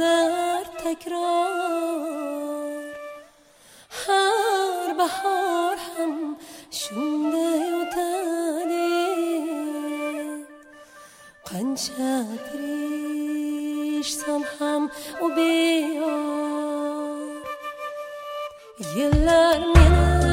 shu bo'lar takror har bahor ham shunday o'tadi qancha tirishsam ham u beyor yillar meni